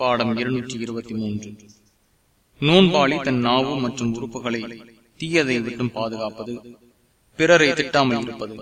பாடம் இருநூற்றி இருபத்தி மூன்று. நோன்பாளி தன் நாவு மற்றும் உறுப்புகளை தீயதை விட்டும் பாதுகாப்பது பிறரை திட்டாமல் இருப்பது.